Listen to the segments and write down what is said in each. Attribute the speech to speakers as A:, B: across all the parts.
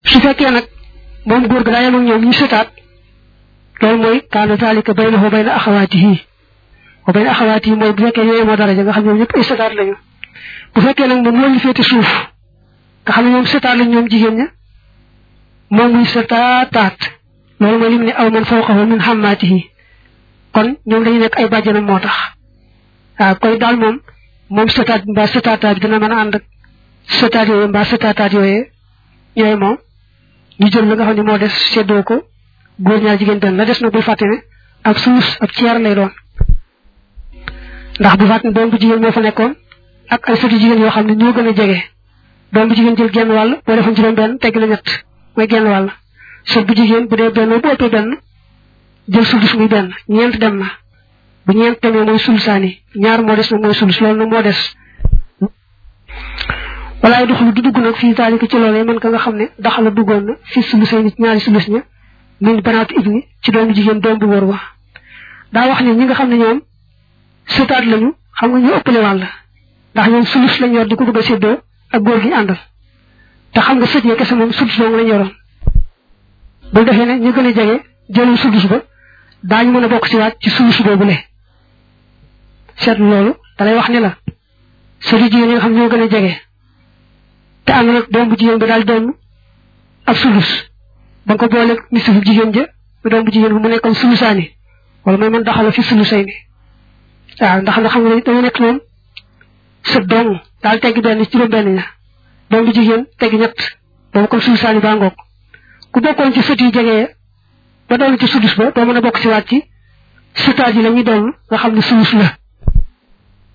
A: su fekkee nag moom góor gi daa yem ak ñoom ñu sëtaat loolu mooy kaana zalika baynahu bayna axawaatihi wa bayna axawaatihi mooy bu fekkee yooyu moo daraja nga xam ñoom ñëpp ay sëtaat lañu bu fekkee nag moom loolu féete suuf nga xam ne ñoom sëtaat lañ ñoom jigéen ña moom muy sëtaataat loolu mooy lim ne aw man fawqahu min xammaatihi kon ñoom dañu nekk ay bàjjanam moo tax waaw koy daal moom moom sëtaat mbaa sëtaataat bi dina mën a ànd ak sëtaat yooyu mbaa sëtaataat yooyu yooyu moom ñu jël la nga xam ne moo des séddoo ko góor ñaar jigéen benn la des na bul fàtte ne ab suus ab ceer lay doon ndax bu fàtte ne doom bu jigéen moo fa nekkoon ak ay sëti jigéen yoo xam ne ñoo gën a jege doom bu jigéen jël genn wàll boo defoon juróom benn tegg la ñett mooy genn wàll sët bu jigéen bu dee benn bu ëppee benn jël sulus muy benn ñeent dem na bu ñeent demee mooy sulusaani ñaar moo des na mooy sulus loolu na moo des walaay doxalu du dugg nag fii daalika ci loolee man ka nga xam ne daxala duggoon na fii sulu say nit ñaari sulus ña min banaatu ibni ci doomu jigéen doom bu wóor wa daa wax ne ñi nga xam ne ñoom sëtaat lañu xam nga ñu ëppale wàll ndax ñoom sulus lañ yor di ko bëgg a séddoo ak góor gi àndal te xam nga sët ya kese moom sudus moom lañ yoroon bu defee ne ñu gën a jege jëlul sudus ba daañu mën a bokk si waat ci sulus boobu le seetlu loolu dalay wax ne la sëti jigéen yi nga xam ñoo gën a jege te am nag doom bu jigéen ba daal doon ab sulus ba nga ko booleeg nisfu jigéen ja ba doom bu jigéen bi mu nekkoon sulusaani wala mooy man daxala fi sulusay ni waaw ndax nga xam ne dama nekk moom sët dong daal tegg benn ci juróom benn ña doom bu jigéen tegg ñett boobu kon sulusaani baa ngoog ku bokkoon ci sët yu jege ba doon ci sudus ba doo mën a bokk si waat ci sutaat yi la ñuy doon nga xam ne sulus la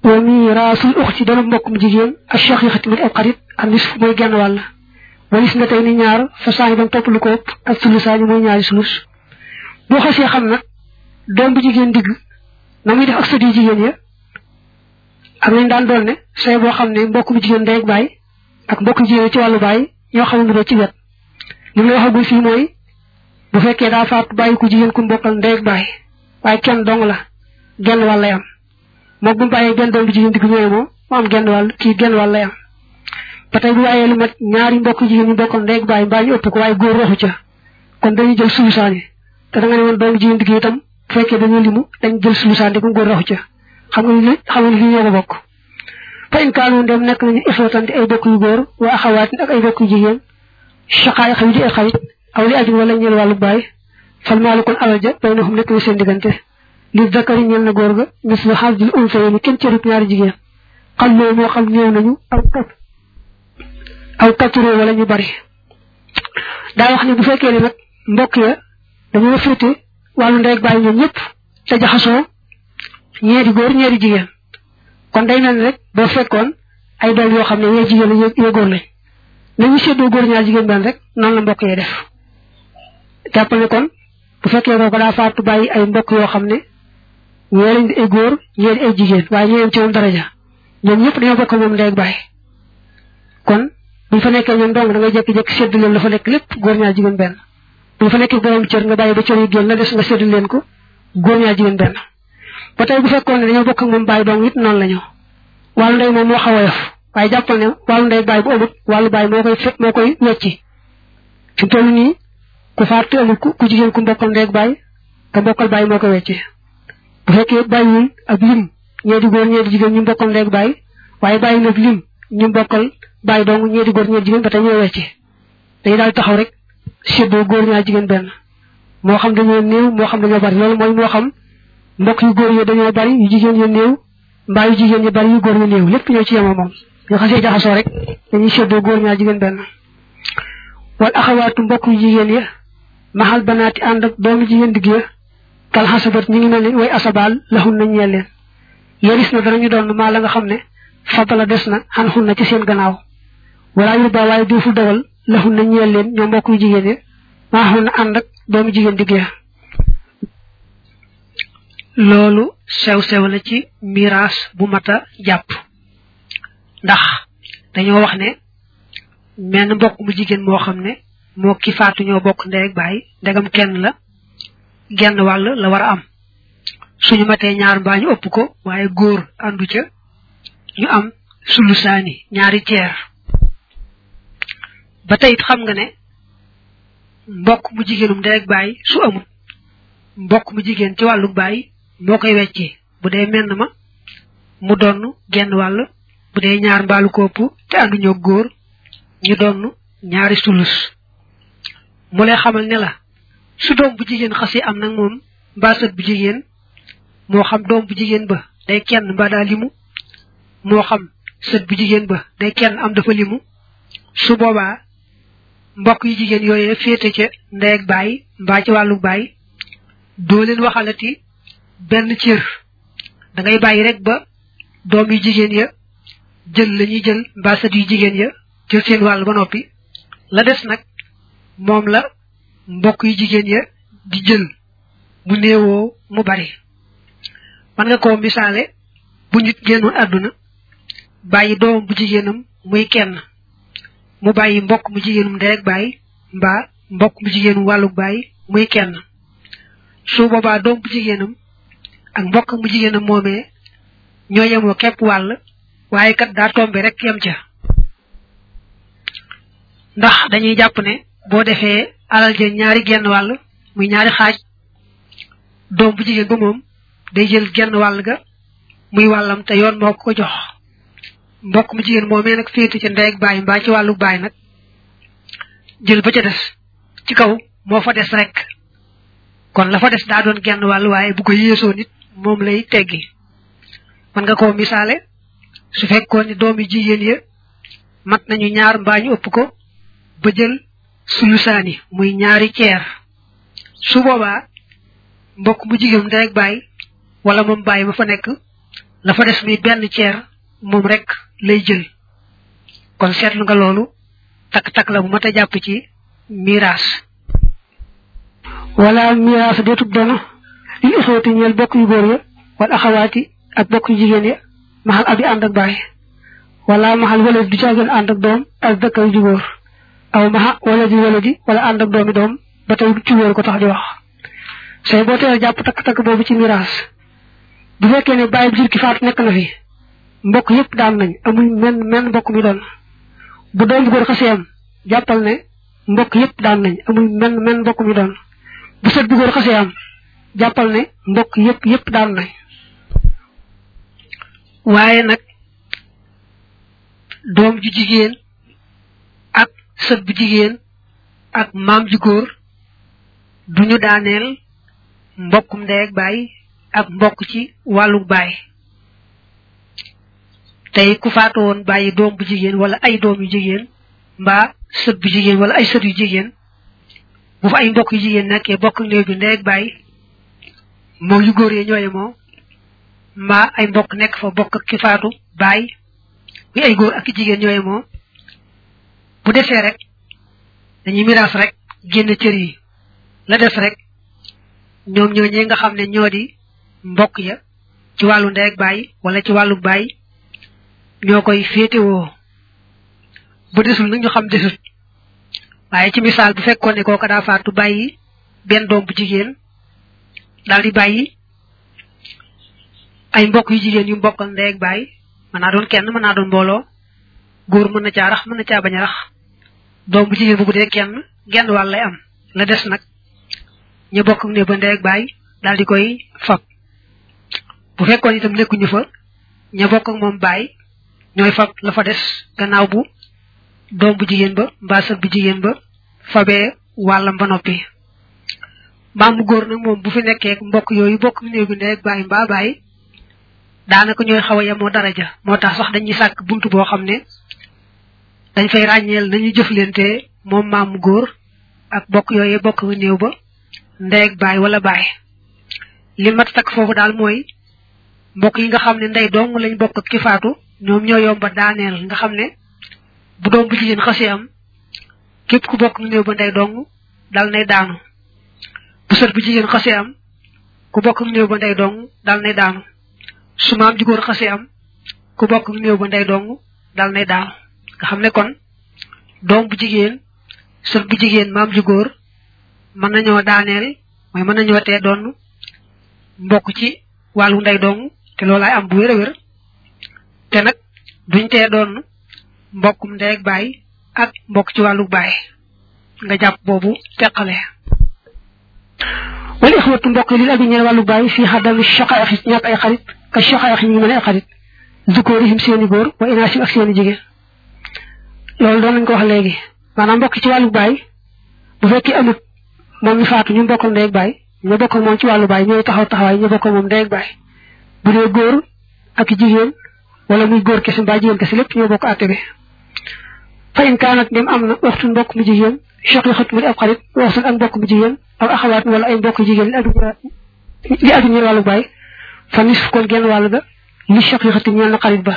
A: wa miraasul uxti doon mbokk mu jigéen ak cheikh yi xatimit ab xarit ak nis fu mooy genn wàll walis na tey ni ñaar fa saa yi ba topp lu ko ëpp ak sulusaani mooy ñaari sulus boo xasee xam nag doom bu jigéen digg na muy def ak sët yu jigéen ya am nañ daan doon ne say boo xam ne mbokk mu jigéen ndey ak baay ak mbokk jigéen ci wàllu baay ñoo xaw a niroo ci wet li mu la waxagul fii mooy bu fekkee daa faat bàyyi ku jigéen ku mbokkal ndey ak baay waaye kenn dong la genn wàll lay am moom bu mu bàyyee benn doom bu jigéen digg ñëwee moom mu am genn wàll kii genn wàll lay am ba tey bu bàyyee lu mat ñaari mbokk jigéen ñu mbokkal ndey ak baay mbaa ñu ëpp ko waaye góor waxu ca kon dañuy jël sulusaani te da nga ne woon doomu jigéen digg itam bu fekkee dañoo limu dañ jël sulusaani ku góor waxu ca xam nga ni xam nga ni fii ñoo ko bokk fa in kaanu ndem nekk nañu ixwatan di ay bokk yu góor wa axawaatin ak ay bokk yu jigéen shaqaay xaw di ay xarit aw li ajum wala ñeel wàllu baay fal maalu kon alal ja bay na xum nekk na seen diggante li dakari ñeel na góor ga mis lu xaas jil unsa yi kenn cërut ñaari jigéen xam loo moo xam néew nañu aw kat aw katuroo wala ñu bari daa wax ne bu fekkee ne nag mbokk ya dañoo féete wàllu ndey ak baay ñoom ñëpp te jaxasoo ñeeri góor ñeeri jigéen kon day mel ni rek boo fekkoon ay doom yoo xam ne yee jigéen la yee góor lañ nañu séddoo góor ñaar jigéen benn rek noonu la mbokk yee def jàpp ne kon bu fekkee kooku daa faatu bàyyi ay mbokk yoo xam ne ñee lañ di ay góor ñee di ay jigéen waaye ñeneen ci moom daraja ñoom ñëpp dañoo bokk moom ndey ak bàyyi kon buñ fa nekkee ñoom dong da ngay jékki-jékki sédd leen la fa nekk lépp góor ñaar jigéen benn buñ fa nekkee borom cër nga bàyyi ba cër yi génn la des nga sédd leen ko góor ñaar jigéen benn ba tey bu fekkoon ne dañoo bokk ak moom bàyyi doom it noonu la ñu wàllu ndey moom moo xaw a yof waaye jàppal ne wàllu ndey bàyyi bu amut wàllu bàyyi moo koy moo koy wecci fi mu toll nii ku faat te amul ku jigéen ku mbokkal ndey ak bàyyi te mbokkal bàyyi moo koy wecci bu fekkee bàyyiwul ab lim ñee di góor ñee di jigéen ñu mbokkal ndey ak bàyyi waaye bàyyi nag lim ñu mbokkal bàyyi dong ñee di góor ñee di jigéen ba tey ñoo wecci dañu daal taxaw rek séddoo góor ñaar jigéen benn moo xam dañoo néew moo xam dañoo bari loolu mooy moo xam mbokk yu góor yi dañoo bari yu jigéen ya néew mbaa yu jigéen yi bari yu góor yi néew lépp ñoo ci yemoo moom ñu xasee jaxasoo rek dañuy séddoo góor ñaar jigéen benn wal axawaatu mbokk yu jigéen ya maxal banaati ànd ak doomu jigéen digg ya kal xasabat ñi ngi mel ni way asabaal laxun na ñeel leen yoris na danañu doon maa la nga xam ne fabala des na xan xun na ci seen gannaaw wala yu ba waaye duuful dogal laxu na ñeel leen ñoo mbokk yu jigéen ya maaxoon na ànd ak doomu jigéen digg ya loolu sew-sew la ci miraas bu mat a jàpp ndax dañoo wax ne menn mbokk mu jigéen moo xam ne moo ki faatu ñoo bokk ndey ak baay ndegam kenn la genn wàll la war a am suñu matee ñaar mbaa ñu ëpp ko waaye góor àndu ca ñu am sulusaani ñaari ceer ba tey it xam nga ne mbokk mu jigéenum ndey ak baay su amul mbokk mu jigéen ci wàllu baay moo koy weccee bu dee menn ma mu donn genn wàll bu dee ñaar mbaalu kopp te ànduñoo góor ñu donn ñaari sulus mu lay xamal ne la su doom bu jigéen xasee am nag moom mbaa sët bu jigéen moo xam doom bu jigéen ba day kenn mbaa daa limu moo xam sët bu jigéen ba day kenn am dafa limu su boobaa mbokk yu jigéen yooyee féete ca ndey ak baay mbaa ci wàllu baay doo leen waxalati benn cër da ngay bàyyi rek ba doom yu jigéen ya jël la ñuy jël mbaa sët yu jigéen ya jël seen wàll ba noppi la des nag moom la mbokk yu jigéen ya di jël mu néewoo mu bari man nga koo misaale bu nit génnoon àdduna bàyyi doom bu jigéenam muy kenn mu bàyyi mbokk mu jigéenum nderek bàyyi mbaa mbokk mu jigéenum wàllu bàyyi muy kenn su boobaa doom bu jigéenam ak mbokk mu jigéenam moomee ñoo yemoo képp wàll waaye kat daa tombe rek yem ca ndax dañuy jàpp ne boo defee alal ja ñaari genn wàll muy ñaari xaaj doom bu jigéen ba moom day jël genn wàll ga muy wàllam te yoon moo ko jox mbokk mu jigéen moomee nag féete ca ndey ak baay mbaa ci wàllu baay nag jël ba ca des ci kaw moo fa des rek kon la fa des daa doon genn wàll waaye bu ko yéesoo nit moom lay teggi mën nga koo misaale su fekkoon ni doomi jigéen ya mat nañu ñaar mbaa ñu ëpp ko ba jël sulusaani muy ñaari ceer su boobaa mbokk mu jigéen da rek bàyyi wala moom bàyyi ba fa nekk la fa des muy benn ceer moom rek lay jël kon seetlu nga loolu takk-takk la bu mat a jàpp ci miraas
B: wala miraas deetub dono lil ixwati ñeel bokk yu góor ya wal axawaati ak bokk yu jigéen ya maxal abi ànd ak baay wala maxal wala du caageen ànd ak doom ak dëkkar ju góor aw maxa wala di wala di wala ànd ak doomi doom ba tey ci wóor ko tax di wax say boo teel jàpp takk-takk boobu ci miraas bu fekkee ne bàyyi jur ki faatu nekk na fi mbokk yëpp daan nañ amuñ men men mbokk mi doon bu doom bu góor xasee am jàppal ne mbokk yépp daan nañ amul menn menn mbokk mi doon bu sët bu góor xasee am jàppal ne mbokk yépp yépp daan nañ
A: waaye nag doom ju jigéen ak sët bu jigéen ak maam ju góor duñu daaneel mbokkum ndey ak baay ak mbokk ci wàllu baay tey ku faatu woon bàyyi doom bu jigéen wala ay doom yu jigéen mbaa sët bu jigéen wala ay sët yu jigéen bu fa ay mbokk yu jigéen nekkee bokk néew bi ndey ak bàyyi moom yu góor yi ñooye moo mbaa ay mbokk nekk fa bokk ak ki faatu bàyyi muy ay góor ak jigéen ñooye moo bu desee rek dañuy miraas rek génn cër yi la des rek ñoom ñoo ñee nga xam ne ñoo di mbokk ya ci wàllu ndey ak bàyyi wala ci wàllu bàyyi ñoo koy féetewoo bu desul nag ñu xam desut waaye ci misaal bu fekkoon ne kooka daa faatu bàyyi benn doom bu jigéen daal di bàyyi ay mbokk yu jigéen yu mbokkal ndey ak bàyyi mën naa doon kenn mën naa doon mbooloo góor mën na caa rax mën na caa bañ a rax doom bu jigéen bu bu dee kenn genn wàll lay am la des nag ñu bokk ne ba ndey ak baay daal di koy fab bu fekkoon itam nekkuñu fa ña bokk ak moom baay ñooy fab la fa des gannaaw bu doom bu jigéen ba mbaa sët bu jigéen ba fabee wàllam ba noppi maam mu góor nag moom bu fi nekkee mbokk yooyu bokk néegu ndey ak bàyyi mbaa bàyyi daanaka ñooy xaw a yemoo daraja moo tax sax dañuy sàkk bunt boo xam ne dañ fay ràññeel nañu jëflante moom maam mu góor ak bokk yooyu bokk néew ba ndey ak bàyyi wala bàyyi li mat takk foofu daal mooy mbokk yi nga xam ne ndey dong lañ bokk ak ki faatu ñoom ñoo yomba daaneel nga xam ne bu doom bu jigéen xasee am képp ku bokk ñu néew ba ndey dong dal nay daanu bu sët bu jigéen xasee am ku bokk ñu néew ba ndey dong dal nay daanu su maam ju góor xasee am ku bokk ñu néew ba ndey dong dal nay daanu nga xam ne kon doom bu jigéen sët bu jigéen maam ju góor mën nañoo daaneel mooy mën nañoo tee doon mbokk ci wàllu ndey dong te loolaay am bu wér a wér te nag duñ tee doon mbokkum ndey ak baay ak mbokk ci wàllu baay nga jàpp boobu teqale wala ixwatu mbokk li abi ñeel wàllu baay fii xadami shaqaax ñàkk ay xarit ka shaqaax ñu mën ay xarit zukóorihim seeni góor wa inaasim ak seeni jigéen loolu doon nañ ko wax léegi maanaam mbokk ci wàllu baay bu fekkee amut moom mi faatu ñu bokkal ndey ak baay ñu bokkal moom ci wàllu baay ñooy taxaw taxawaay ñu bokkal moom ndey ak baay bu dee góor ak jigéen wala muy góor kese mbaa jigéen kese lépp ñoo bokk àtte bi fa in kaanat dem am na waxtu mbokk mu jigéen shaqiqat mu di ab xarit waxtu ak mbokk mu jigéen aw axawaat wala ay mbokk jigéen li aju li aju ñeel wàllu baay fa nisf kon genn wàll ga li shaqiqati ñeel na xarit ba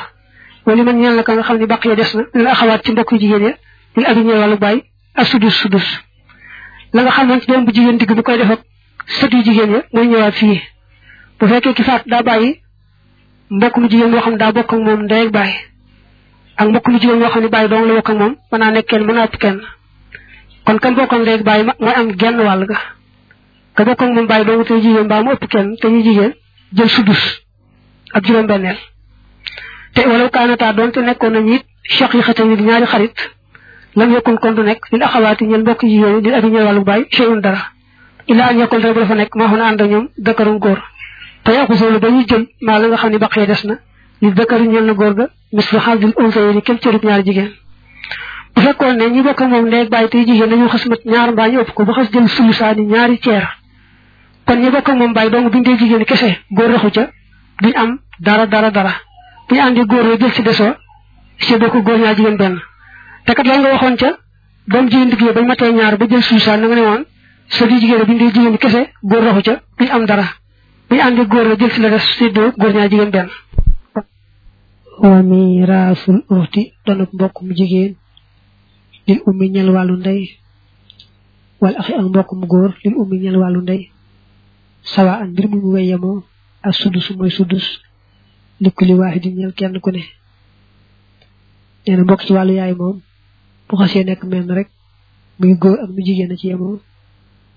A: wala man ñeel na ka nga xam ne bàq ya des na la axawaat ci mbokk yu jigéen ya lil abi ñeel wàllu bàyyi ak sudus sudus la nga xamoon ci doom bu jigéen digg bu koy def ak sët yu jigéen ya mooy ñëwaat fii bu fekkee ki faat daa bàyyi mbokk mu jigéen moo xam daa bokk ak moom ndey ak bàyyi ak mbokk mu jigéen moo xam ne bàyyi dong la bokk ak moom mën naa nekk kenn mën naa ëpp kenn kon kan bokk ak ndey ak bàyyi ma mooy am genn wàll ga ka bokk ak moom bàyyi dong te jigéen mbaa mu ëpp kenn te ñu jigéen jël sudus ak juróom benneel te walaw kaanataa doonte nekkoon nañu it choq yi xëtan yi di ñaari xarit lam yokkun kon du nekk lil axawaati ñeen mbokk yi yooyu lil abi ñeel wàllu baay cheyun dara ilaa an yokkul rek dafa nekk maa xuna ànd ñoom dëkkarum góor te yàqu solo ba ñuy jël maa la nga xam ne baqee des na li dëkkaru ñeel na góor ga mis lu xaal dil unsa yi kem cërub ñaari jigéen bu fekkoon ne ñi bokk moom ndeeg bàyyi tey jigéen dañu xas mat ñaar mbaa ñu ëpp ko ba xas jël sulusaani ñaari ceer kon ñi bokk ak moom bàyyi dong bu ñu dee jigéen kese góor raxu ca duñ am dara dara dara bu ñu àndee góor la jël ci desoo séddoo ko góor ñaar jigéen benn te kat la nga waxoon ca doom jigéen digg bañ matee ñaar ba jël suusaan na nga ne woon sa di jigéen bu ñu dee jigéen kese góor raxu ca duñ am dara bu ñu àndee góor la jël ci la des séddoo góor ñaar jigéen benn
B: wa miraasul uxti donub mbokk mu jigéen lil ummi ñel wàllu ndey wala axi ak mbokk mu góor lil ummi ñel wàllu ndey sawa an mbir mu mu way yemoo ak sudus mooy sudus li kulli waahidi ñel kenn ku ne nee na mbokk ci wàllu yaay moom bu xasee nekk menn rek muy góor ak mu jigéen a ci yemoo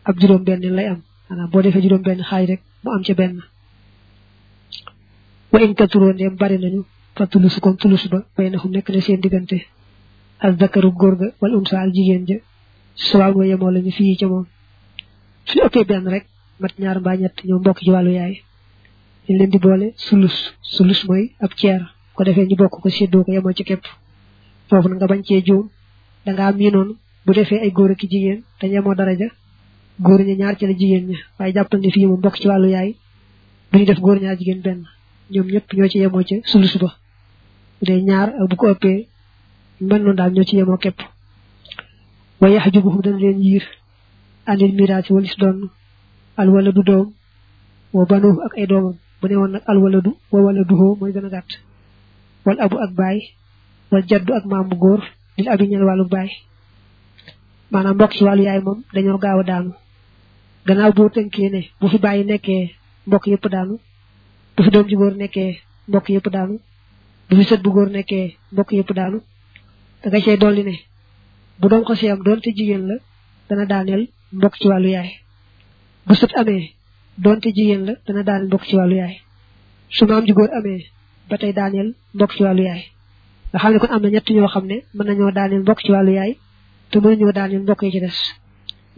B: ab juróom benn lay am maanaam boo defee juróom benn xaaj rek mu am ca benn wa in katuroo ndeem bari nañu fa tulus kon tulus ba bay na xum nekk na seen diggante al dakaru góor ga wal unsa al jigéen ja su waaw nga yemoo lañu fii ca moom su ëppee benn rek mat ñaar mbaa ñett ñoo mbokk ci wàllu yaay ñu leen di boole sulus sulus mooy ab ceer ko defee ñu bokk ko séddoo ko yemoo ci képp foofu na nga bañ cee juum da ngaa miinoon bu defee ay góor ak jigéen te yemoo daraja góor ña ñaar ci la jigéen ña waaye jàppal ne fii moom mbokk ci wàllu yaay bu ñu def góor ñaar jigéen benn ñoom ñëpp ñoo ci yemoo ca sulus ba bu dee ñaar ak bu ko ëppee mel noonu daal ñoo ci yemoo képp wa yaxjubuhum dana leen yiir anil miraasi walis doon alwaladu doom wa banu ak ay doomam bu ne woon nag alwaladu wa waladuhoo mooy gën a gàtt wal abu ak baay wal jaddu ak maamu góor lil abi ñel wàllu baay maanaam mbokk ci wàllu yaay moom dañoo gaaw a daanu gannaaw boo tënkee ne bu fi bàyyi nekkee mbokk yëpp daanu bu fi doom ji góor nekkee mbokk yëpp daanu bu fi sët bu góor nekkee mbokk yëpp daanu da nga cay dolli ne bu doom xasee am doonte jigéen la dana daaneel mbokk ci wàllu yaay bu sët amee doonte jigéen la dana daaneel mbokk ci wàllu yaay su maam ji góor amee ba tey daaneel mbokk ci wàllu yaay nga xam ne kon am na ñett ñoo xam ne mën nañoo daaneel mbokk ci wàllu yaay te mënuñoo daaneel mbokk yi ci des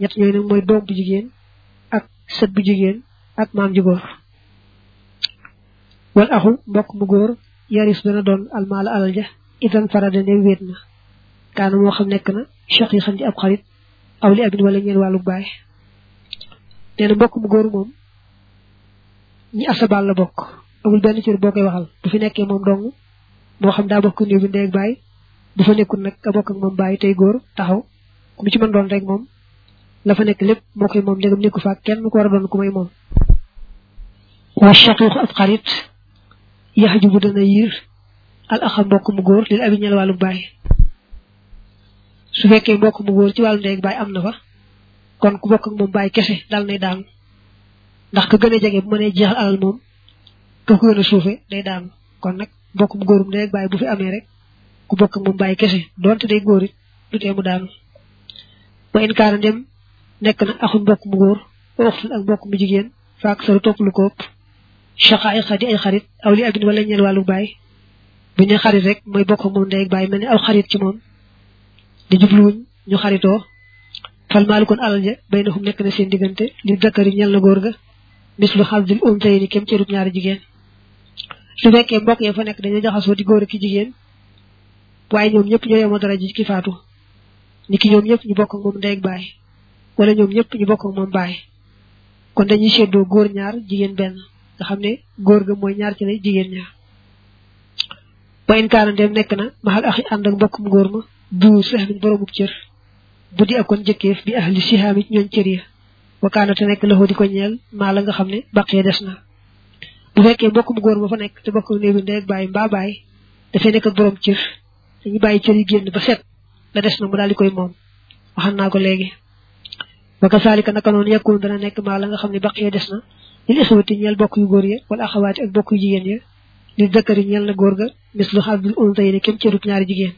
B: ñett ñooyu nag mooy doom bu jigéen ak sët bu jigéen ak maam ju góor wal axu mbokk mu góor yaris dana doon almaala alal ja idan farada ne wéet na kaana moo xam nekk na cheikh yi xam di ab xarit aw li abin wala ñeen wàllu baay nee na mbokk mu góor moom ñi asabal la bokk amul benn cër boo koy waxal bu fi nekkee moom dong moo xam daa bokk néew bi ndey ak baay bu fa nekkul nag ka bokk ak moom baay tey góor taxaw ku mu ci mën doon rek moom la fa nekk lépp moo koy moom ndegam nekku fa kenn ko war a doon ku may moom waa shaqiq ab xarit yaxju bu dana yiir al axa mbokk mu góor lil abi ñel wàllu baay su fekkee mbokk mu góor ci wàllu ndey ak baay am na fa kon ku bokk ak moom baay kese dal nay daanu ndax ka gën a jege bu mënee jeexal alal moom ka ko gën a suufe day daanu kon nag mbokk mu góorum ndey ak baay bu fi amee rek ku bokk ak moom baay kese donte day góor it du tee mu daanu wa in kaana dem nekk na axun mbokk mu góor wa uxtun ak mbokk mu jigéen fa ak saru topp lu ko ëpp chaqa ay xadi ay xarit aw li abin wala ñeel wàllu baay bu ñu xarit rek mooy bokk moom ndey ak baay mel ni aw xarit ci moom di jubluwuñ ñu xaritoo fal maalu kon alal ja bay na xum nekk na seen diggante li dakari ñel na góor ga mis lu xal dil um tey ni kem cërub ñaari jigéen su fekkee mbokk ya fa nekk dañoo jaxasoo di góor ak ki jigéen waaye ñoom ñëpp ñoo yemoo dara ji ki faatu ni ki ñoom ñëpp ñu bokk ak moom ndey ak baay wala ñoom ñëpp ñu bokk ak moom baay kon dañuy séddoo góor ñaar jigéen benn nga xam ne góor ga mooy ñaar ci lay jigéen ñaar ba in kaana dem nekk na maxal axi ànd ak mbokkum góor ma du sahmin boromub cër bu di akon jëkkeef bi ahli sihaam it ñooñ cër ya wakaana te nekk loxo di ko ñeel maa la nga xam ne baqee des na bu fekkee mbokk mu góor ba fa nekk te bokk néew bi ndey ak bàyyi mbaa bàyyi dafay nekk ak borom cër dañu bàyyi cër yi génn ba set la des na mu daal di koy moom waxan naa ko léegi wa kasaalika naka noonu yàkkul dana nekk maa la nga xam ne baqee des na lil ixwati ñeel bokk yu góor ya wala axawaati ak bokk yu jigéen ya li dëkkari ñeel na góor ga mis lu xabdul untayni kem cërub ñaari jigéen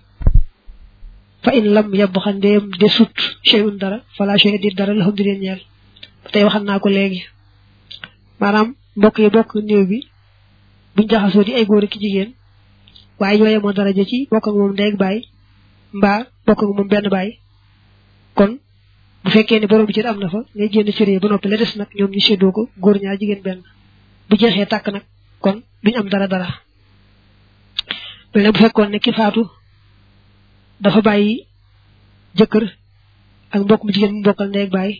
B: fa in lam yab xandeem de sut cheyun dara fala chey di dara la xam di leen ñeel ba tey waxan naa ko léegi maanaam mbokk yi bokk néew bi buñ jaxasoo di ay góor ak jigéen waaye ñoo yemoo daraja ci bokk ak moom ndey ak baay mbaa bokk ak moom benn baay kon bu fekkee ne borom bi cër am na fa ngay génn cër yi ba noppi la des nag ñoom ñu séddoo ko góor ñaar jigéen benn bu jeexee tàkk nag kon duñ am dara dara mel ne bu fekkoon ne ki faatu dafa bàyyi jëkkër ak mbokk mu jigéen mu bokkal ndey ak bàyyi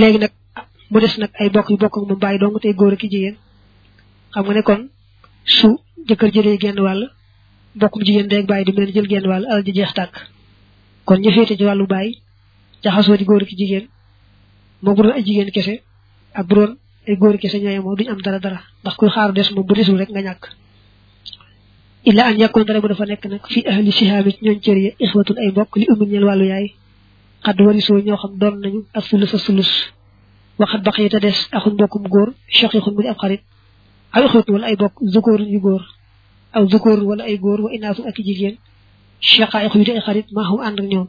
B: léegi nag mu des nag ay bokk yu bokk ak moom bàyyi dong tey góor ak i jigéen xam nga ne kon su jëkkër jëlee genn wàll mbokk mu jigéen ndey ak bàyyi di mel jël genn wàll alal ji jeex tàkk kon ñu féete ci wàllu bàyyi jaxasoo di góor ak i jigéen moo bu doon ay jigéen kese ak bu doon ay góor kese ñoo yemoo duñ am dara dara ndax kuy xaaru des moom bu desul rek nga ñàkk illa an yakkoon dara bu dafa nekk nag fii ahli sihaami ci ñooñ cër yi ixwatun ay mbokk li ummi ñeel wàllu yaay xadd warisoo ñoo xam doon nañu ak sulus a sulus waxat baq yi te des axun mbokkum góor shaqiqun mu di ab xarit aw ixwatun wala ay bokk zukoorun yu góor aw zukoorun wala ay góor wa inaatun ak jigéen shaqaayiq yu di ay xarit maa xam ànd ak ñoom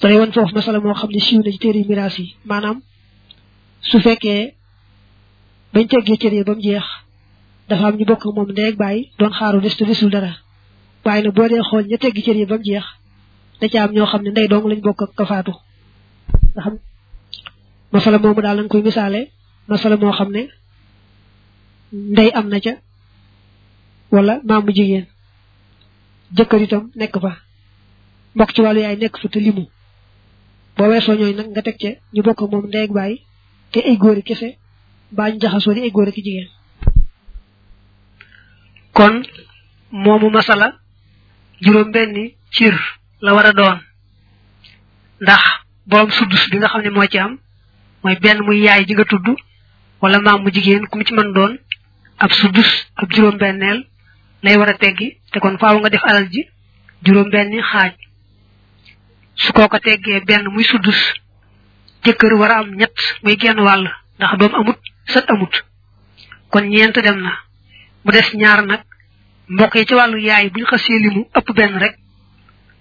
B: da lay wan foofu masala moo xam ne siiw na ci téere miraas yi maanaam su fekkee bañ teggee cër yi ba mu jeex dafa am ñu bokk moom ndey ak bàyyi doon xaaru des te desul dara waaye nag boo dee xool ña teggi cër yi ba mu jeex da ca am ñoo xam ne ndey dong lañ bokk ak ka faatu nga xam masala moomu daal lañ koy misaale masala moo xam ne ndey am na ca wala maamu jigéen jëkkër itam nekk fa mbokk ci wàllu yaay nekk fa te limu boo weesoo ñooy nag nga teg ca ñu bokk moom ndey ak baay te ay góori kese mbaa ñu jaxasoo di ay góor ak jigéen kon moomu masala juróom benni cir la war a doon ndax borom suddus bi nga xam ne moo ci am mooy benn muy yaay ji nga tudd wala maam mu jigéen ku mu ci mën doon ab sudus ab juróom benneel lay war a teggi te kon faaw nga def alal ji juróom benni xaaj su kooko teggee benn muy sudus jëkkër war a am ñett muy genn wàll ndax doom amut sët amut kon ñeent dem na mu des ñaar nag mbokk yi ci wàllu yaay buñ xasee limu ëpp benn rek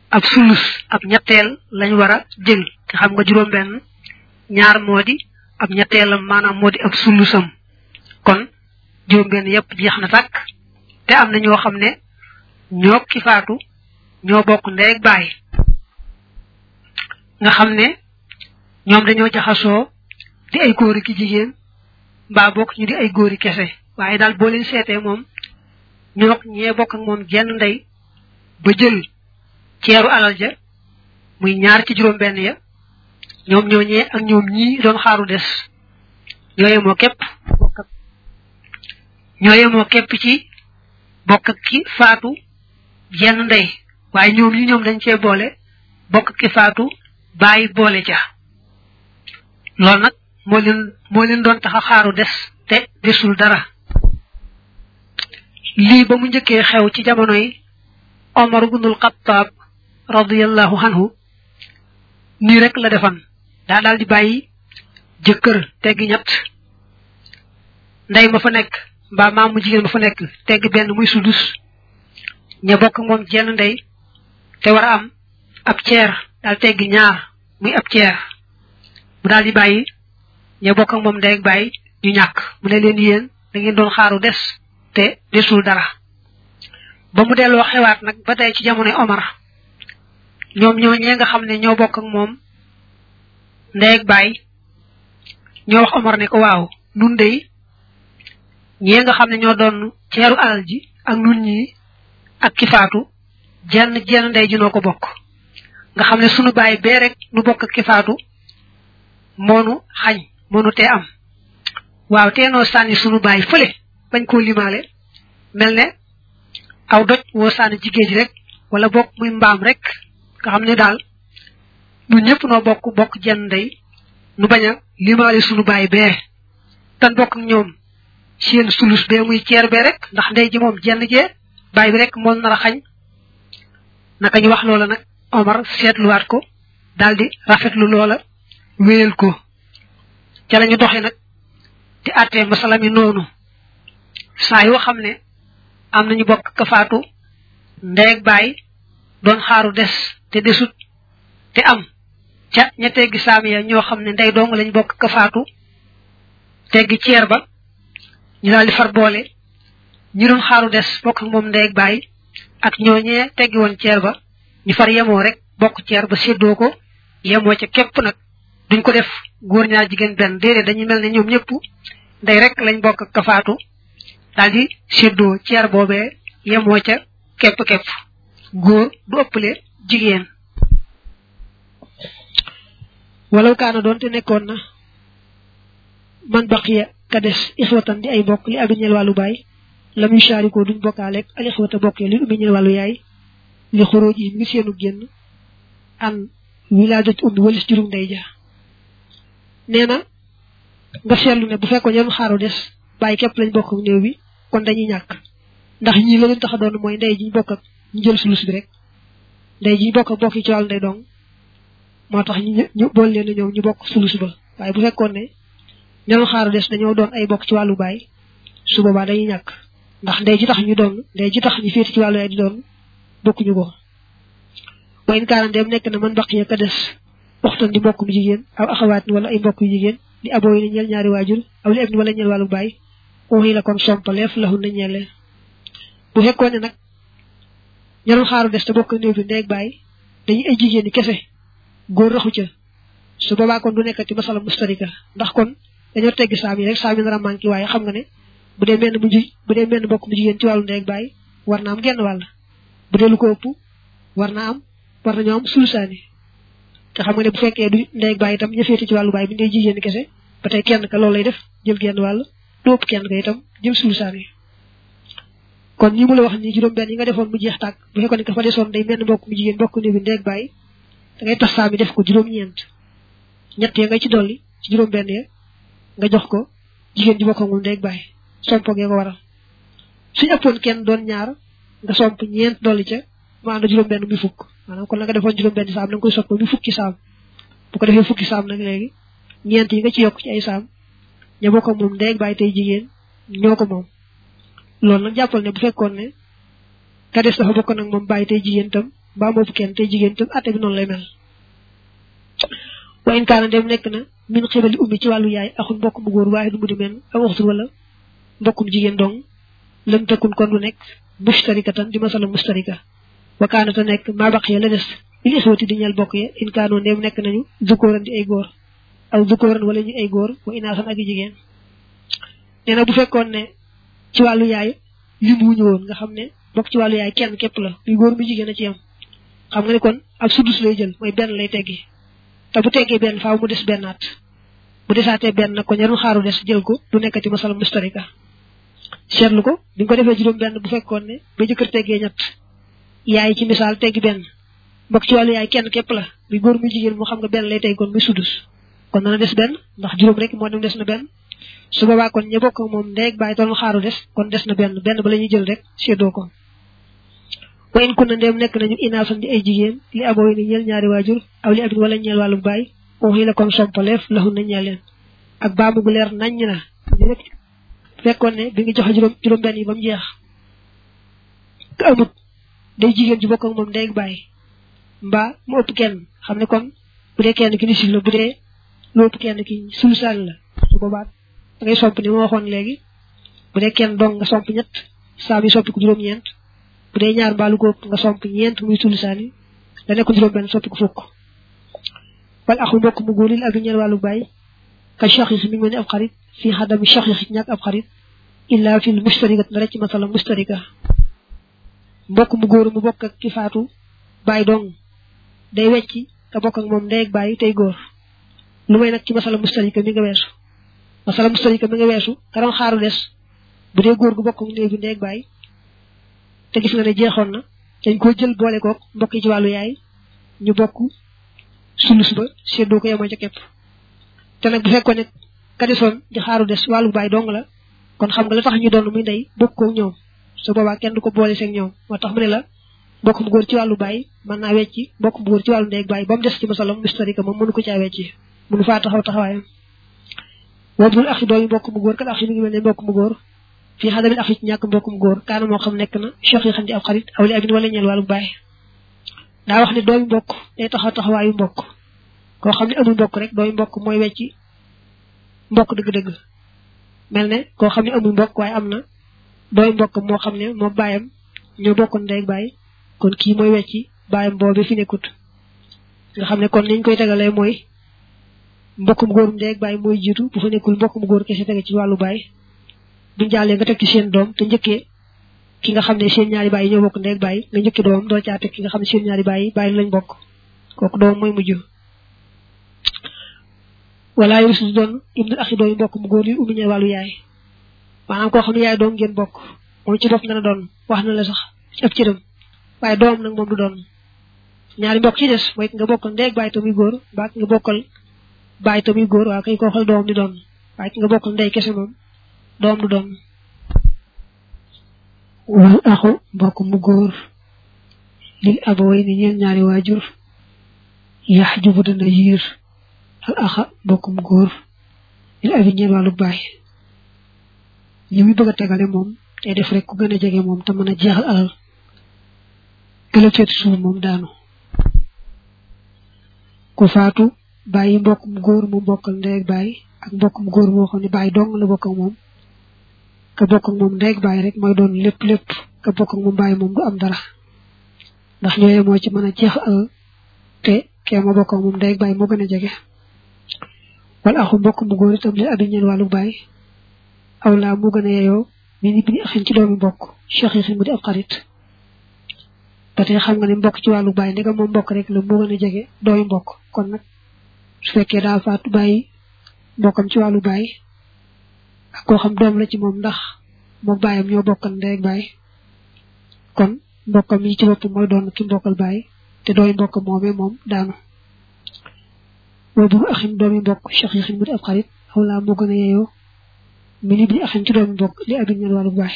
B: ab sulus ab ñetteel lañ war a jël te xam nga juróom benn ñaar moo di ab ñetteelam maanaam moo di ab sulusam kon juróom benn yépp jeex na tàkk te am na ñoo xam ne ñoo ki faatu ñoo bokk ndey ak baay nga xam ne ñoom dañoo jaxasoo di ay góori ki jigéen mbaa bokk ñu di ay góori kese waaye daal boo leen seetee moom ñoo ñee bokk ak moom jenn ndey ba jël ceeru alal ja muy ñaar ci juróom benn ya ñoom ñoo ñee ak ñoom ñii doon xaaru des ñoo yemoo képp bokk ak ñoo yemoo képp ci bokk ak ki faatu jenn ndey waaye ñoom ñi ñoom dañ cee boole bokk ak ki faatu bàyyi boole ca loolu nag moo leen moo leen doon tax a xaaru des te desul dara lii ba mu njëkkee xew ci jamonoy Omar ibnul Xattaab radiyallahu anhu nii rek la defan daa daal di bàyyi jëkkër teggi ñett ndey ma fa nekk mbaa maam mu jigéen ma fa nekk teggi benn muy sudus ña bokk moom jenn ndey te war a am ab ceer daal teggi ñaar muy ab ceer mu daal di bàyyi ña bokk ak moom ndey ak bàyyi ñu ñàkk mu ne leen yéen da ngeen doon xaaru des te desul dara ba mu delloo xewaat nag ba tey ci jamonoy Omar ñoom ñoo ñee nga xam ne ñoo bokk ak moom ndey ak baay ñoo wax Omar ne ko waaw nun dey ñee nga xam ne ñoo doon ceeru alal ji ak nun ñi ak ki faatu jenn jenn ndey ji noo ko bokk nga xam ne sunu baay bee rek nu bokk ak ki faatu moonu xañ moonu tee am waaw tee noo sànni sunu baay fële bañ koo limaale mel ne aw doj woo sànni ci géej rek wala bokk muy mbaam rek nga xam ne daal ñun ñëpp noo bokk bokk jenn ndey nu bañ a limaale sunu baay bee tan bokk ak ñoom seen sulus bee muy ceer bee rek ndax ndey ji moom jenn jee baay bi rek moo nar a xañ naka ñu wax loola nag Omar seetluwaat ko daldi rafetlu loola wéyal ko ca la ñu doxee nag te àttee masala mi noonu saa yoo xam ne am nañu bokk ka faatu ndeeg bàyyi doon xaaru des te desut te am ca ña teggi saam ya ñoo xam ne ndey dong lañ bokk ka faatu teggi ceer ba ñu daal di far boole ñu doon xaaru des bokk ak moom ndeeg bàyyi ak ñooñee teggi woon ceer ba ñu far yemoo rek bokk ceer ba séddoo ko yemoo ca képp nag duñ ko def góor ñaar jigéen benn déedéet dañuy mel ne ñoom ñëpp ndey rek lañ bokk ak kafaatu daal di séddoo ceer boobee yemoo ca kepp-kepp góor du ëppale jigéen
A: walaw kaana doonte nekkoon na man baqiya ka des ixwatan di ay bokk li abi ñeel wàllu baay lam yu saarikoo duñ bokkaaleeg al ixwata bokk li umi ñeel wàllu yaay li xuróoj yi ngir seenu génn an wilaadatu um walis jurum ndey ja nee na nga seetlu ne bu fekkoon ñoom xaaru des bàyyi képp lañ bokk ak néew bi kon dañuy ñàkk ndax ñii la leen tax a doon mooy ndey ji ñu bokk ak ñu jël sulus bi rek ndey ji ñu bokk ak bokk yi ci wàllu ndey dong moo tax ñu ñu bool leen ñoom ñu bokk sulus ba waaye bu fekkoon ne ñoom xaaru des dañoo doon ay bokk ci wàllu baay su boobaa dañuy ñàkk ndax ndey ji tax ñu doon ndey ji tax ñu féete ci wàllu yaay di doon bokkuñu ko wa in kaana dem nekk na man baqiya ka des waxtaan di mbokk mu jigéen aw axawaat ni wala ay mbokk yu jigéen di aboo yi ne ñeel ñaari waajur aw li ibn wala ñeel wàllu baay waxi la kon sompaleef laxu na ñeel leen bu fekkoon ne nag ñaroon xaaru des te bokk néew bi ndeeg baay dañuy ay jigéen ñi kese góor raxu ca su boobaa kon du nekkati masala mustarika ndax kon dañoo tegg saam yi rek saam yi nar a manqué waaye xam nga ne bu dee menn bu ji bu dee menn mbokk mu jigéen ci wàllu ndeeg baay war na am genn wàll bu dee lu ko ëpp war naa am war nañoo am sulusaani te xam nga ne bu fekkee du ndey ak bàyyi itam ñëfeeti ci wàllu bàyyi bi ndey jigéen kese ba tey kenn ka loolu lay def jël genn wàll du ëpp kenn ka itam jël sulusaani kon ñi mu la wax ni juróom benn yi nga defoon mu jeex tàkk bu fekkoon ne dafa desoon day menn mbokk mu jigéen mbokk néegu ndey ak bàyyi da ngay tax saa mi def ko juróom-ñeent ñett ya ngay ci dolli ci juróom benn ya nga jox ko jigéen ji bokkagul ndey ak bàyyi sompogee ko waral suñu ëppoon kenn doon ñaar nga somp ñeent dolli ca mu ànd juróom-benn muy fukk maanaam kon la nga defoon juróom-benn saam da nga koy soppi muy fukki saam bu ko defee fukki saam nag léegi ñeent yi nga ci yokk ci ay saam ña bokk ak moom ndey ak bàyyi tey jigéen ñoo ko moom loolu nag jàppal ne bu fekkoon ne ka des dafa bokk nag moom bàyyi tey jigéen tam mbaa moobu kenn tey jigéen tam atte bi noonu lay mel wa in kaana dem nekk na min xibali ummi ci wàllu yaay axun mbokk mu góor waaye du mu di mel aw waxtu wala mbokkum jigéen dong lam takun kon du nekk mustarikatan di masala mustarika wa kaana te nekk maa baq ya la des bil ixwati di ñeel bokk ya in kaanoo neem nekk nañu dukóoran di ay góor aw dukóoran wala ñu ay góor wa inaasan ak jigéen nee na bu fekkoon ne ci wàllu yaay lim wuñu woon nga xam ne bokk ci wàllu yaay kenn képp la muy góor mu jigéen a ci yam xam nga ne kon ab sudus lay jël mooy benn lay teggi te bu teggee benn faaw mu des bennaat bu desaatee benn nag ko ñaarul xaaru des jël ko du nekkati masala mustarika seetlu ko bi nga ko defee juróom benn bu fekkoon ne ba jëkkër teggee ñett yaay ci misaal teggi benn mbokk ci wàllu yaay kenn képp la muy góor muy jigéen moo xam nga benn lay tey kon muy sudus kon dana des benn ndax juróom rek moo dem des na benn su boobaa kon ña bokk moom ndeeg bàyyi doon xaaru des kon des na benn benn ba la ñuy jël rek séddoo ko wa in kunna ndem nekk nañu inaasan di ay jigéen li aboo yi ni ñeel ñaari waajur aw li abin wala ñeel wàllu baay
B: waxi la kon sompaleef laxu na ñee leen ak baamu gu leer naññ na rek fekkoon ne bi nga joxe juróom juróom benn yi ba mu jeex ka amut day jigéen ji bokk ak moom day bàyyi mbaa mu ëpp kenn xam ne kon bu dee kenn ki nisif la bu dee lu ëpp kenn ki sulusaan la su boobaa da ngay somp ni ma waxoon léegi bu dee kenn dong nga somp ñett saa mi soppi ko juróom-ñeent bu dee ñaar mbaalu góob nga somp ñeent muy sulusaan yi la nekkoon juróom benn soppi ko fukk wala axu mbokk mu góor lil abi ñeel wàllu bàyyi ka shaxis mi ngi mel ni ab xarit fii xadami shaxis ñàkk ab xarit illa fil mustarika na rek ci masala mustarika mbokk mu góor mu bokk ak ki faatu bàyyi dong day wecci ka bokk ak moom ndey ak bàyyi tey góor lu may nag ci masala mustarika mi nga weesu masala mustarika mi nga weesu ka doon xaaru des bu dee góor gu bokk ak néeg bi ndey ak bàyyi te gis nga ne jeexoon na dañ koo jël boole kook mbokk yi ci wàllu yaay ñu bokk sulus ba séddoo ko yemoo ca képp te nag bu fekkoon ne ka desoon di xaaru des wàllu baay dong la kon xam nga la tax ñu doon muy ndey bokk ko ñoom su boobaa kenn du ko boole seen ñoom moo tax mu ne la mbokk mu góor ci wàllu baay mën naa wecci mbokk mu góor ci wàllu ndey ak baay ba mu des ci masalam mustarique moom mënu ko caa wecci mënu faa taxaw taxawaayam wabnul axi doomi mbokk mu góor kat axi mi ngi mel ne mbokk mu góor fii xadamin axi ci ñàkk mbokk mu góor kaana moo xam nekk na cheikh yi xam di ab xarit aw li abin wala ñeel wàllu baay daa wax ne doomi mbokk day taxaw taxawaayu mbokk koo xam ne amul mbokk rek doomi mbokk mooy wecci mbokk dëgg-dëgg mel ne koo xam ne amul mbokk waaye am na doomi mbokk moo xam ne moo baayam ñoo bokkoon ndey ak baay kon kii mooy wecci baayam boobu fi nekkut nga xam ne kon niñ koy tegalee mooy mbokkum góor ndey ak baay mooy jiitu bu fa nekkul mbokkum góor kese tege ci wàllu baay buñ jàllee nga teg ci seen doom te njëkkee ki nga xam ne seen ñaari baay yi ñoo bokk ndeeg baay nga njëkki doom doo caa teg ki nga xam ne seen ñaari baay yi baay lañ bokk kooku doom mooy mujj wala yëri suñu doon ibnu axi doom yi bokk mu góor yi umi ñe wàllu yaay maanaam koo xam ne yaay doom ngeen bokk moom ci bopp dana doon wax na la sax ci ab cëram waaye doom nag moom du doon ñaari mbokk ci des mooy ki nga bokkal ndeeg baay tamuy góor mbaa ki nga bokkal baay tamuy góor waaw kay koo xal doom di doon waaye ki nga bokkal ndey kese moom doom du doon
A: wal axu mbokk mu góor lil abaway ni ñeen ñaari waajur yax jubu dana yiir al axa mbokk mu góor lil abi ñeen wàllu baay ñi muy bëgg a tegale moom day def rek ku gën a jege moom te mën a jeexal alal gëla feet suuf moom daanu ku faatu bàyyi mbokkum góor mu bokkal ndey ak baay ak mbokkum góor moo xam ne baay dong la bokk ak moom ka bokk ak moom ndey ak baay rek mooy doon lépp lépp ka bokk ak moom baay moom du am dara ndax ñooye moo ci mën a jeex al te kee ma bokk ak moom ndey ak baay moo gën a jege wala axu mbokk mu góor itam li abi ñeen wàllu baay aw laa moo gën a yeyoo mi ni bini axin ci doomi mbokk shaqiqin mu di ab xarit ba tey xam nga ne mbokk ci wàllu bàyyi ndegam moom mbokk rek la moo gën a jege doomi mbokk kon nag su fekkee daa faatu bàyyi mbokkam ci wàllu bàyyi ak koo xam doom la ci moom ndax moom bàyyam ñoo bokkan ndey ak bàyyi kon mbokkam yi ci bopp mooy doon ki mbokkal bàyyi te doomi mbokk moomee moom daanu mooy bu mu axin doomi mbokk shaqiqin mu di ab xarit aw laa moo gën a yeyoo mi ni bi axin ci doom bokk li abin ñel wàllu baay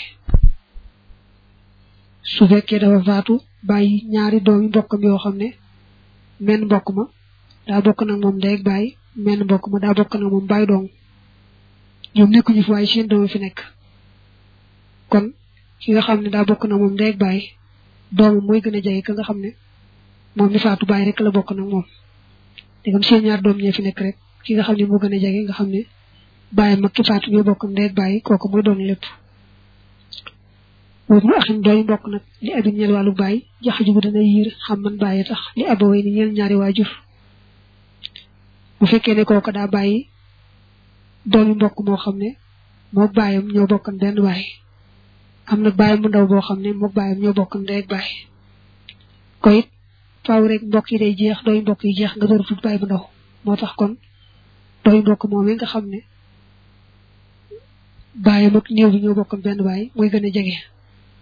A: su fekkee dafa faatu bàyyi ñaari doomi mbokkam yoo xam ne menn mbokk ma daa bokk nag moom day baay menn mbokk ma daa bokk nag moom baay dong ñoom nekkuñu fi waaye seen doom fi nekk kon ki nga xam ne daa bokk nag moom day baay doomam mooy gën a jege ka nga xam ne moom mi faatu baay rek la bokk nag moom dégam seen ñaar doom ñee fi nekk rek ki nga xam ne moo gën a jege nga xam ne bàyyi mag ki faatu ñoo bokk ndey ak bàyyi kooku mooy doon lépp wóob nu axin dooy mbokk nag li abi ñeel wàllu bàyyi jax jugu dana yiir xam man bàyyi tax li abaway ni ñeel ñaari waajur bu fekkee ne kooku daa bàyyi doomi mbokk moo xam ne moo bàyyam ñoo bokkan benn bàyyi am na bàyyi mu ndaw boo xam ne moo bàyyam ñoo bokkan ndey ak bàyyi ko it faaw rek mbokk yi day jeex dooy mbokk yi jeex nga door a tudd bàyyi bu ndaw moo tax kon dooy mbokk moom yi nga xam ne bàyyam ak néew bi ñoo bokkam benn bàyyi mooy gën a jege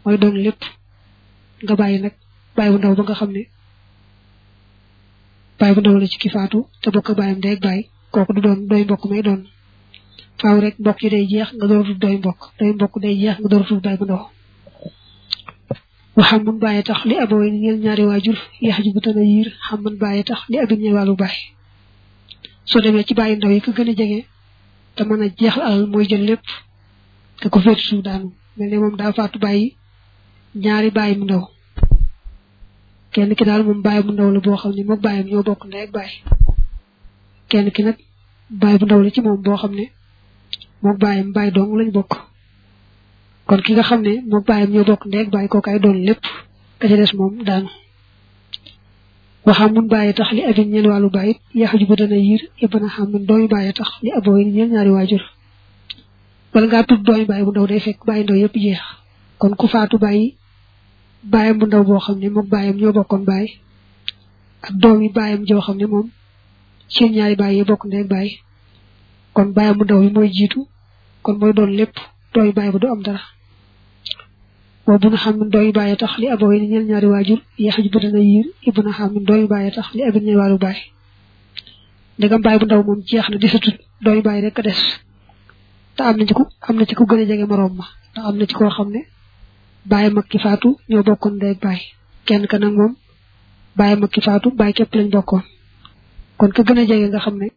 A: mooy doon lépp nga bàyyi nag bàyyi bu ndaw ba nga xam ne bàyyi bu ndaw la ci ki faatu te bokk bàyyam day bàyyi kooku du doon doy mbokk may doon faaw rek mbokk yi day jeex nga dooratul doy mbokk doy mbokk day jeex nga dooratul bàyyi bu ndaw waxam mun bàyyi tax li abaway ni ñeel ñaari waajur yax ji bu tana yiir xam man bàyyi tax li abin ñeel wàllu bàyyi soo demee ci bàyyi ndaw yi ko gën a jege te mën a jeexal alal mooy jël lépp te ko féet suuf daanu mel ne moom daa faatu bàyyi ñaari bàyyi mu ndaw kenn ki daal moom bàyyi mu ndaw la boo xam ne moom bàyyam ñoo bokk ndey ak bàyyi kenn ki nag baay bu ndaw la ci moom boo xam ne mook baayam baay dong lañ bokk kon ki nga xam ne mook baayam ñoo bokk ndeeg baay kooku ay doon lépp ka ca des moom daanu waxam mun bàyyi tax li abin ñeel wàllu bàyyit yaxu ji bu dana yiir ibana xam mun doomi bàyyi tax li aboo yi ñeel ñaari waajur wala ngaa tudd doomi bàyyi bu ndaw day fekk bàyyi ndaw yëpp jeex kon ku faatu bàyyi bàyyam bu ndaw boo xam ne mook bàyyam ñoo bokkoon bàyyi ak doom yi baayam joo xam ne moom seen ñaari baay yi bokk ndey baay kon baayam bu ndaw bi mooy jiitu kon mooy doon lépp doom yi baay ba du am dara wa bu na xam ne doom yi baay tax li abawee ni ñeel ñaari waajur yaxaj bu dana yiir ibu na xam ne doom yi baay tax li abin ñeel waaru baay ndegam baay bu ndaw moom jeex na desatut doom yi baay rek a des te am na ci ku am na ci ku gën a jege moroom ma ndax am na ci koo xam ne baay mag ki faatu ñoo bokkoon ndey baay kenn ka nag moom bàyyi ma ki faatu bàyyi képp lañ bokkoon kon ka gën a jege nga xam ne